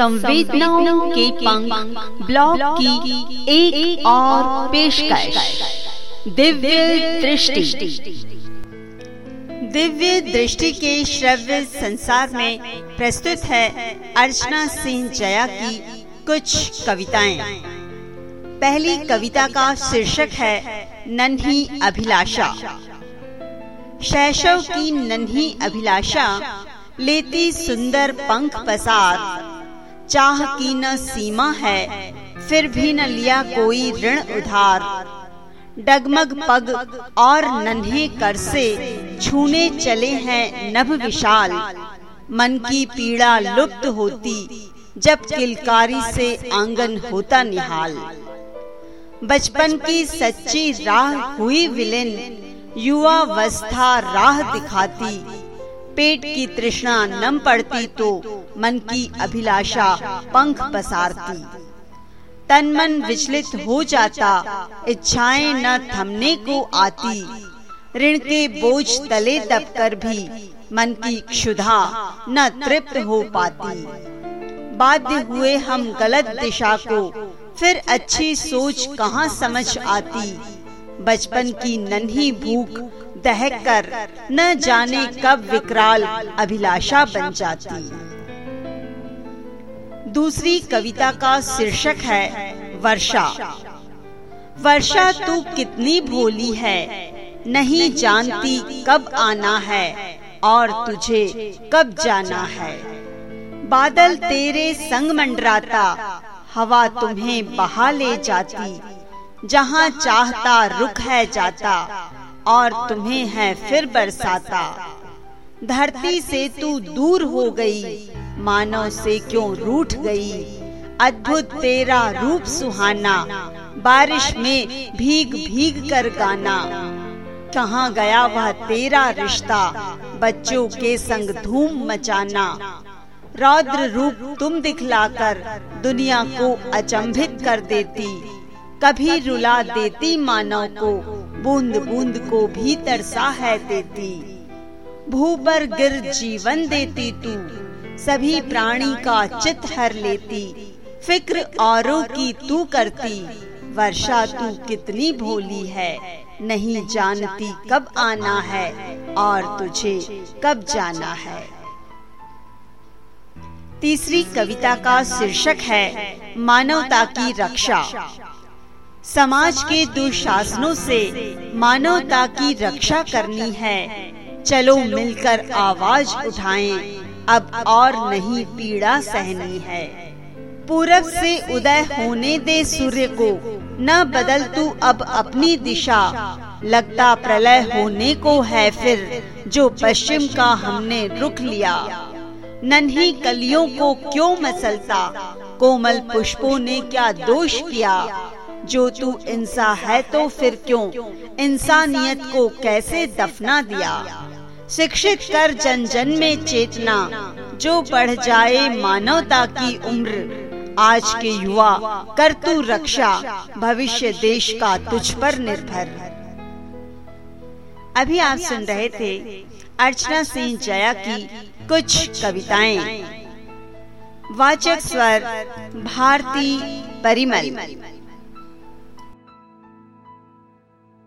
संवेदनाओं के पंख ब्लॉग की एक, एक और पेश दिव्य दृष्टि। दिव्य दृष्टि के श्रव्य संसार में प्रस्तुत है अर्चना सिंह जया की कुछ कविताएँ। पहली कविता का शीर्षक है नन्ही अभिलाषा। शैशव की नन्ही अभिलाषा लेती सुंदर पंख पसार चाह की न सीमा है, फिर भी न लिया कोई ऋण उधार। डगमग पग और नन्हे कर से छूने चले हैं नभ विशाल। मन की पीड़ा लुप्त होती, जब किलकारी से आँगन होता निहाल। बचपन की सच्ची राह हुई विलेन, युवावस्था राह दिखाती। पेट की तृष्णा नम पड़ती तो मन की अभिलाषा पंख पसारती। तन मन विचलित हो जाता, इच्छाएँ न थमने को आती। ऋण के बोझ तले दबकर भी मन की क्षुधा न तृप्त हो पाती। बाध्य हुए हम गलत दिशा को, फिर अच्छी सोच कहाँ समझ आती। बचपन की नन्ही भूख दहक कर न जाने कब विकराल अभिलाषा बन जाती। दूसरी कविता का शीर्षक है, वर्षा। वर्षा, तू कितनी भोली है, नहीं जानती कब आना है, और तुझे कब जाना है। बादल तेरे संग मंडराता, हवा तुम्हें बहा ले जाती, जहाँ चाहता रुक है जाता और तुम्हें है फिर बरसाता। धरती से तू दूर हो गई, मानव से क्यों रूठ गई? अद्भुत तेरा रूप सुहाना, बारिश में भीग भीग कर गाना। कहाँ गया वह तेरा रिश्ता, बच्चों के संग धूम मचाना? रौद्र रूप तुम दिखलाकर दुनिया को अचंभित कर देती, कभी रुला देती मानव को। बूंद बूंद को भी तरसा है देती। भू पर गिर जीवन देती तू, सभी प्राणी का चित हर लेती। फ़िक्र औरों की तू करती, वर्षा तू कितनी भोली है, नहीं जानती कब आना है, और तुझे कब जाना है। तीसरी कविता का शीर्षक है, मानवता की रक्षा। समाज के दुशासनों से मानवता की रक्षा करनी है। चलो मिलकर आवाज़ उठाएँ। अब और नहीं पीड़ा सहनी है। पूरब से उदय होने दे सूर्य को। न बदल तू अब अपनी दिशा। लगता प्रलय होने को है फिर जो पश्चिम का हमने रुख लिया। नन्ही कलियों को क्यों मसलता? कोमल पुष्पों ने क्या दोष किया? जो तू इंसा है तो फिर क्यों? इंसानियत को कैसे दफना दिया? शिक्षित कर जन जन में चेतना, जो बढ़ जाए मानवता की उम्र। आज के युवा, कर तू रक्षा, भविष्य देश का तुझ पर निर्भर। अभी आप सुन रहे थे अर्चना सिंह जया की कुछ कविताएँ। वाचक स्वर, भारती परिमल।